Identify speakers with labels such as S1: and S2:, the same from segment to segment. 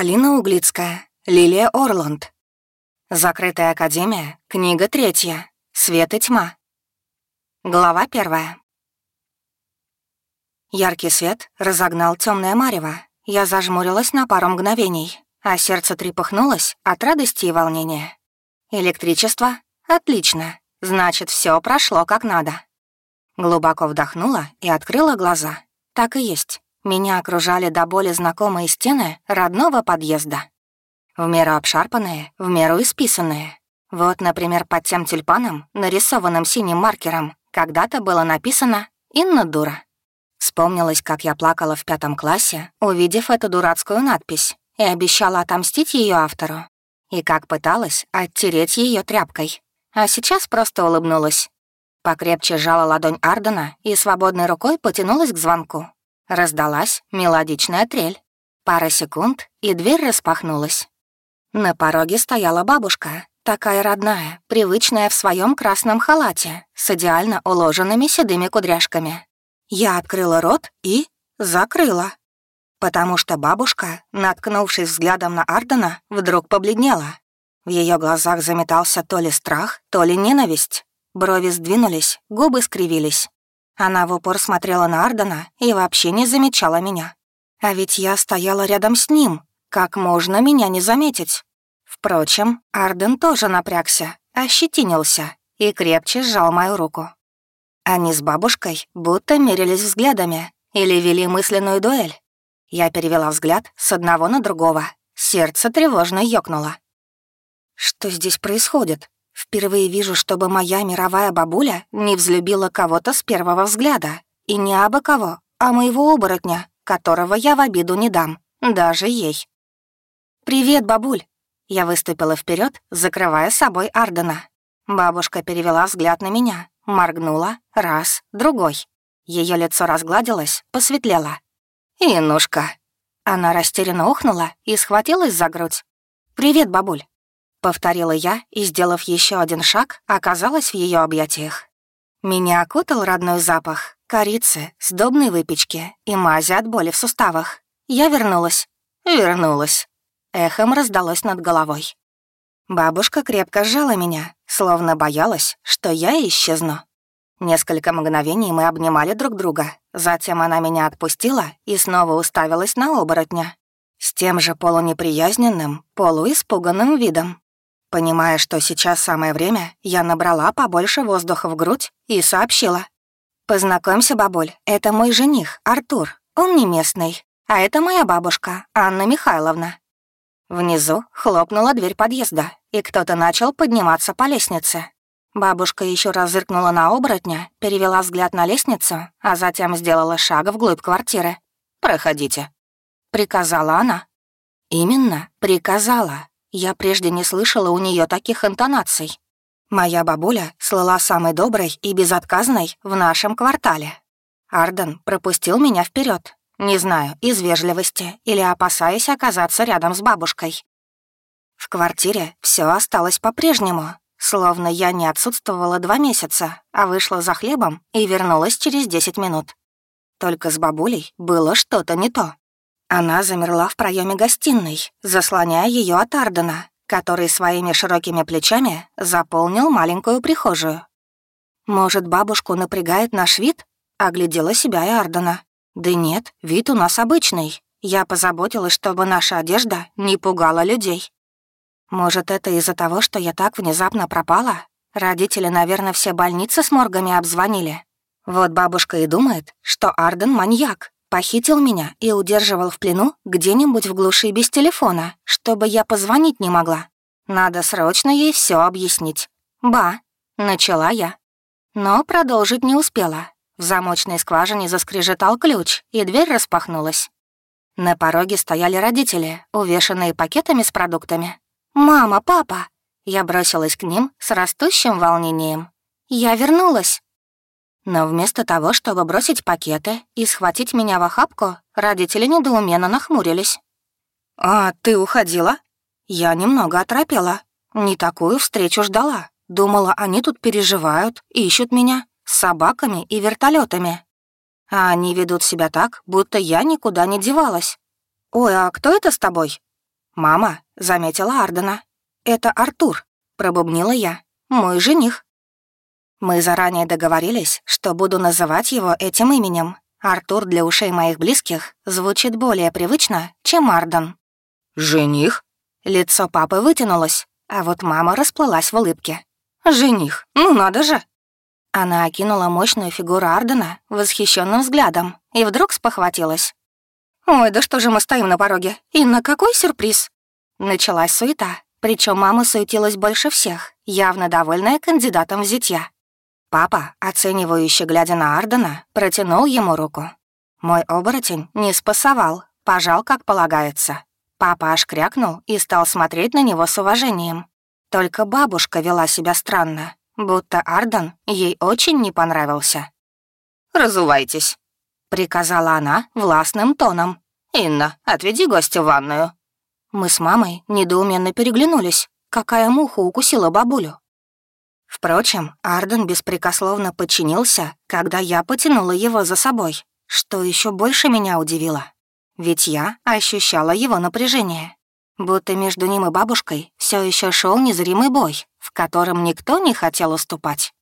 S1: Алина Углицкая, Лилия Орланд. Закрытая академия, книга третья. Свет и тьма. Глава первая. Яркий свет разогнал темное марево. Я зажмурилась на пару мгновений, а сердце трепыхнулось от радости и волнения. Электричество? Отлично. Значит, все прошло как надо. Глубоко вдохнула и открыла глаза. Так и есть. Меня окружали до боли знакомые стены родного подъезда. В меру обшарпанные, в меру исписанные. Вот, например, под тем тюльпаном, нарисованным синим маркером, когда-то было написано «Инна дура». Вспомнилось, как я плакала в пятом классе, увидев эту дурацкую надпись, и обещала отомстить ее автору. И как пыталась оттереть ее тряпкой. А сейчас просто улыбнулась. Покрепче сжала ладонь Ардена и свободной рукой потянулась к звонку. Раздалась мелодичная трель. Пара секунд, и дверь распахнулась. На пороге стояла бабушка, такая родная, привычная в своем красном халате, с идеально уложенными седыми кудряшками. Я открыла рот и закрыла. Потому что бабушка, наткнувшись взглядом на Ардена, вдруг побледнела. В ее глазах заметался то ли страх, то ли ненависть. Брови сдвинулись, губы скривились. Она в упор смотрела на Ардена и вообще не замечала меня. А ведь я стояла рядом с ним. Как можно меня не заметить? Впрочем, Арден тоже напрягся, ощетинился и крепче сжал мою руку. Они с бабушкой будто мерились взглядами или вели мысленную дуэль. Я перевела взгляд с одного на другого. Сердце тревожно ёкнуло. Что здесь происходит? Впервые вижу, чтобы моя мировая бабуля не взлюбила кого-то с первого взгляда. И не абы кого, а моего оборотня, которого я в обиду не дам, даже ей. «Привет, бабуль!» Я выступила вперед, закрывая собой Ардена. Бабушка перевела взгляд на меня, моргнула раз, другой. Ее лицо разгладилось, посветлело. «Инушка!» Она растерянно ухнула и схватилась за грудь. «Привет, бабуль!» Повторила я и, сделав еще один шаг, оказалась в ее объятиях. Меня окутал родной запах корицы, сдобной выпечки и мази от боли в суставах. Я вернулась. Вернулась. Эхом раздалось над головой. Бабушка крепко сжала меня, словно боялась, что я исчезну. Несколько мгновений мы обнимали друг друга. Затем она меня отпустила и снова уставилась на оборотня. С тем же полунеприязненным, полуиспуганным видом. Понимая, что сейчас самое время, я набрала побольше воздуха в грудь и сообщила. «Познакомься, бабуль, это мой жених, Артур. Он не местный. А это моя бабушка, Анна Михайловна». Внизу хлопнула дверь подъезда, и кто-то начал подниматься по лестнице. Бабушка еще раз зыркнула на оборотня, перевела взгляд на лестницу, а затем сделала шаг вглубь квартиры. «Проходите», — приказала она. «Именно, приказала. Я прежде не слышала у нее таких интонаций. Моя бабуля слыла самой доброй и безотказной в нашем квартале. Арден пропустил меня вперед, не знаю, из вежливости или опасаясь оказаться рядом с бабушкой. В квартире все осталось по-прежнему, словно я не отсутствовала два месяца, а вышла за хлебом и вернулась через десять минут. Только с бабулей было что-то не то. Она замерла в проеме гостиной, заслоняя ее от Ардена, который своими широкими плечами заполнил маленькую прихожую. «Может, бабушку напрягает наш вид?» — оглядела себя и Ардена. «Да нет, вид у нас обычный. Я позаботилась, чтобы наша одежда не пугала людей». «Может, это из-за того, что я так внезапно пропала? Родители, наверное, все больницы с моргами обзвонили. Вот бабушка и думает, что Арден маньяк, Похитил меня и удерживал в плену где-нибудь в глуши без телефона, чтобы я позвонить не могла. Надо срочно ей все объяснить. «Ба», — начала я. Но продолжить не успела. В замочной скважине заскрежетал ключ, и дверь распахнулась. На пороге стояли родители, увешанные пакетами с продуктами. «Мама, папа!» Я бросилась к ним с растущим волнением. «Я вернулась!» Но вместо того, чтобы бросить пакеты и схватить меня в охапку, родители недоуменно нахмурились. «А ты уходила?» Я немного оторопела. Не такую встречу ждала. Думала, они тут переживают, ищут меня с собаками и вертолетами. А они ведут себя так, будто я никуда не девалась. «Ой, а кто это с тобой?» «Мама», — заметила Ардена. «Это Артур», — пробубнила я. «Мой жених». Мы заранее договорились, что буду называть его этим именем. Артур для ушей моих близких звучит более привычно, чем Арден.
S2: «Жених?»
S1: Лицо папы вытянулось, а вот мама расплылась в улыбке. «Жених, ну надо же!» Она окинула мощную фигуру Ардена восхищенным взглядом и вдруг спохватилась. «Ой, да что же мы стоим на пороге? И на какой сюрприз?» Началась суета, причем мама суетилась больше всех, явно довольная кандидатом в зятья. Папа, оценивающе глядя на Ардена, протянул ему руку. Мой оборотень не спасовал, пожал, как полагается. Папа аж крякнул и стал смотреть на него с уважением. Только бабушка вела себя странно, будто Арден ей очень не понравился.
S2: «Разувайтесь», — приказала она властным тоном. «Инна, отведи гостя в ванную».
S1: Мы с мамой недоуменно переглянулись. Какая муха укусила бабулю? Впрочем, Арден беспрекословно подчинился, когда я потянула его за собой, что еще больше меня удивило. Ведь я ощущала его напряжение. Будто между ним и бабушкой все еще шел незримый бой, в котором никто не хотел уступать.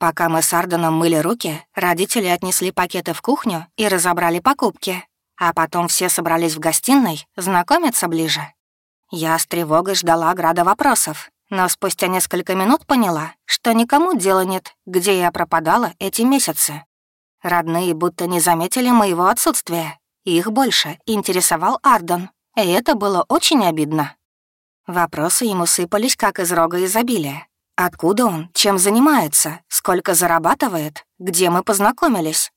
S1: Пока мы с Арденом мыли руки, родители отнесли пакеты в кухню и разобрали покупки, а потом все собрались в гостиной знакомиться ближе. Я с тревогой ждала града вопросов, но спустя несколько минут поняла, что никому дела нет, где я пропадала эти месяцы. Родные будто не заметили моего отсутствия. Их больше интересовал Арден, и это было очень обидно. Вопросы ему сыпались, как из рога изобилия. Откуда он, чем занимается, сколько зарабатывает, где мы познакомились.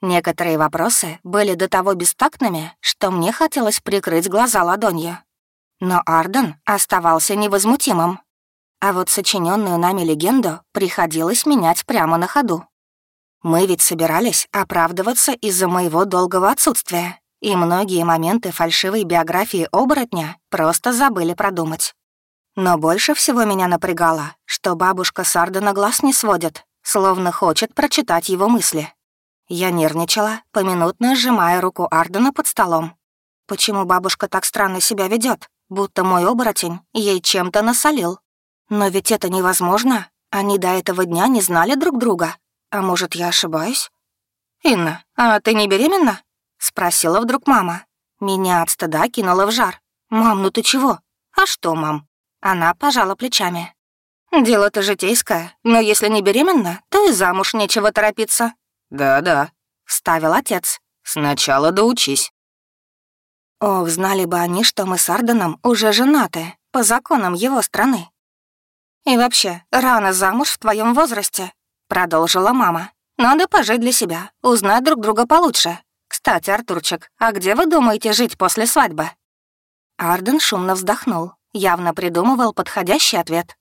S1: Некоторые вопросы были до того бестактными, что мне хотелось прикрыть глаза ладонью. Но Арден оставался невозмутимым. А вот сочиненную нами легенду приходилось менять прямо на ходу. Мы ведь собирались оправдываться из-за моего долгого отсутствия, и многие моменты фальшивой биографии оборотня просто забыли продумать. Но больше всего меня напрягало, что бабушка Сардена глаз не сводит, словно хочет прочитать его мысли. Я нервничала, поминутно сжимая руку Ардена под столом. Почему бабушка так странно себя ведет, будто мой оборотень ей чем-то насолил? Но ведь это невозможно. Они до этого дня не знали друг друга. А может, я ошибаюсь? «Инна, а ты не беременна?» — спросила вдруг мама. Меня от стыда кинула в жар. «Мам, ну ты чего?» «А что, мам?» Она пожала плечами. «Дело-то житейское, но если не беременна, то и замуж нечего торопиться».
S2: «Да-да», —
S1: ставил отец.
S2: «Сначала доучись».
S1: Ох, знали бы они, что мы с Арденом уже женаты, по законам его страны. «И вообще, рано замуж в твоем возрасте», — продолжила мама. «Надо пожить для себя, узнать друг друга получше. Кстати, Артурчик, а где вы думаете жить после свадьбы?» Арден шумно вздохнул, явно придумывал подходящий ответ.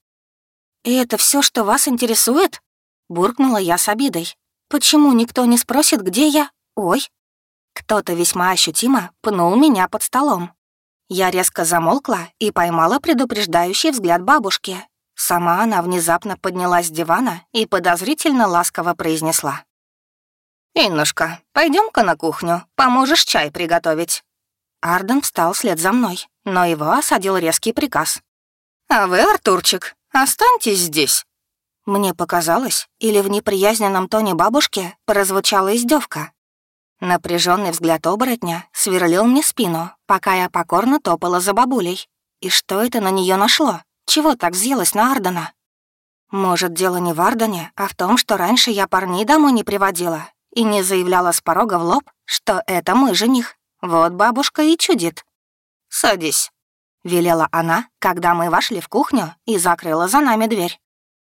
S1: «И это все, что вас интересует?» — буркнула я с обидой. «Почему никто не спросит, где я? Ой!» Кто-то весьма ощутимо пнул меня под столом. Я резко замолкла и поймала предупреждающий взгляд бабушки, Сама она внезапно поднялась с дивана и подозрительно ласково произнесла. «Иннушка, пойдем ка на кухню, поможешь чай приготовить». Арден встал вслед за мной, но его осадил резкий приказ. «А вы, Артурчик, останьтесь здесь». Мне показалось, или в неприязненном тоне бабушки прозвучала издевка. Напряженный взгляд оборотня сверлил мне спину, пока я покорно топала за бабулей. И что это на нее нашло? Чего так взъелась на Ардена? Может, дело не в Ардене, а в том, что раньше я парней домой не приводила и не заявляла с порога в лоб, что это мой жених. Вот бабушка и чудит. «Садись», — велела она, когда мы вошли в кухню и закрыла за нами дверь.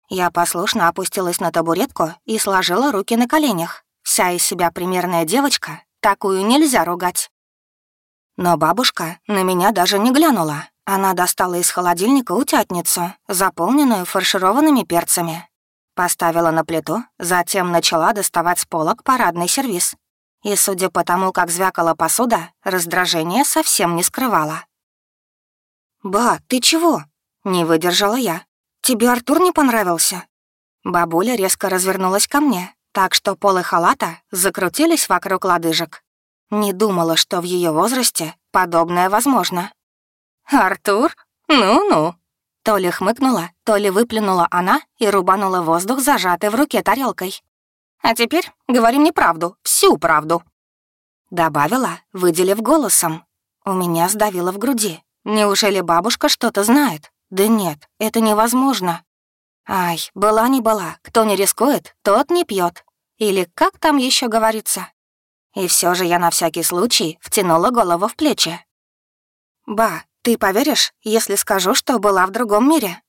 S1: Я послушно опустилась на табуретку и сложила руки на коленях. Вся из себя примерная девочка, такую нельзя ругать. Но бабушка на меня даже не глянула, она достала из холодильника утятницу, заполненную фаршированными перцами. Поставила на плиту, затем начала доставать с полок парадный сервиз. И, судя по тому, как звякала посуда, раздражение совсем не скрывала. «Ба, ты чего?» — не выдержала я. «Тебе Артур не понравился?» Бабуля резко развернулась ко мне, так что полы халата закрутились вокруг лодыжек. Не думала, что в ее возрасте подобное возможно. Артур? Ну-ну». То ли хмыкнула, то ли выплюнула она и рубанула воздух, зажатой в руке тарелкой. «А теперь говори мне правду, всю правду». Добавила, выделив голосом. У меня сдавило в груди. Неужели бабушка что-то знает? Да нет, это невозможно. Ай, была не была, кто не рискует, тот не пьет. Или как там еще говорится? И все же я на всякий случай втянула голову в плечи. «Ба, ты поверишь, если скажу, что была в другом мире?»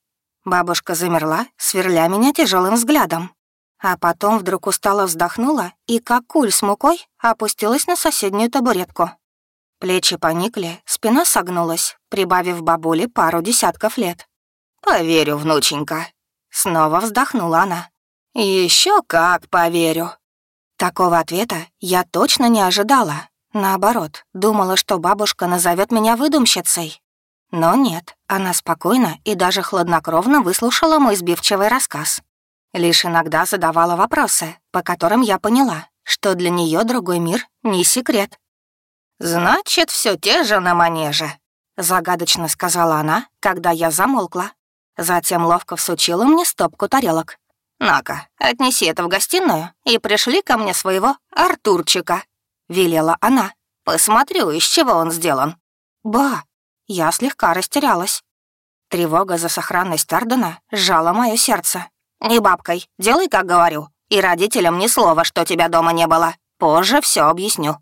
S1: Бабушка замерла, сверля меня тяжелым взглядом. А потом вдруг устало вздохнула и, как куль с мукой, опустилась на соседнюю табуретку. Плечи поникли, спина согнулась, прибавив бабуле пару десятков лет. «Поверю, внученька». Снова вздохнула она. Еще как поверю». Такого ответа я точно не ожидала. Наоборот, думала, что бабушка назовет меня выдумщицей. Но нет, она спокойно и даже хладнокровно выслушала мой сбивчивый рассказ. Лишь иногда задавала вопросы, по которым я поняла, что для нее другой мир — не секрет. «Значит, все те же на манеже», — загадочно сказала она, когда я замолкла. Затем ловко всучила мне стопку тарелок. «На-ка, отнеси это в гостиную и пришли ко мне своего Артурчика», — велела она. «Посмотрю, из чего он сделан». «Ба!» Я слегка растерялась. Тревога за сохранность Ардена сжала мое сердце. «Не бабкой, делай, как говорю, и родителям ни слова, что тебя дома не было. Позже все объясню».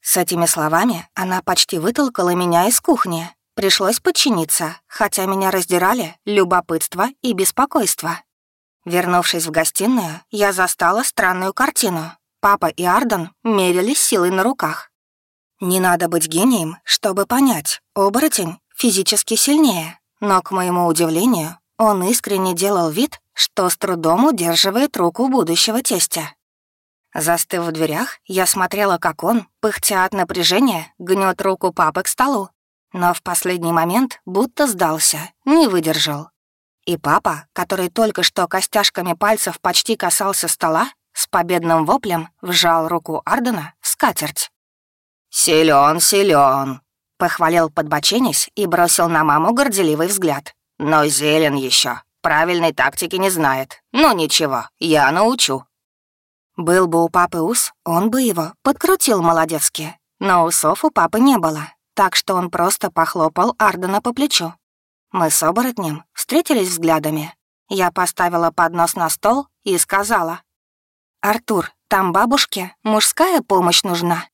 S1: С этими словами она почти вытолкала меня из кухни. Пришлось подчиниться, хотя меня раздирали любопытство и беспокойство. Вернувшись в гостиную, я застала странную картину. Папа и Арден мерились силой на руках. Не надо быть гением, чтобы понять, оборотень физически сильнее, но, к моему удивлению, он искренне делал вид, что с трудом удерживает руку будущего тестя. Застыв в дверях, я смотрела, как он, пыхтя от напряжения, гнет руку папы к столу. Но в последний момент будто сдался, не выдержал. И папа, который только что костяшками пальцев почти касался стола, с победным воплем вжал руку Ардена в скатерть. «Силён, силён», — похвалил подбоченясь и бросил на маму горделивый взгляд. «Но зелен еще, правильной тактики не знает. Ну ничего, я научу». Был бы у папы ус, он бы его подкрутил молодецки. Но усов у папы не было, так что он просто похлопал Ардена по плечу. Мы с оборотнем встретились взглядами. Я поставила поднос на стол и сказала. «Артур, там бабушке мужская помощь нужна.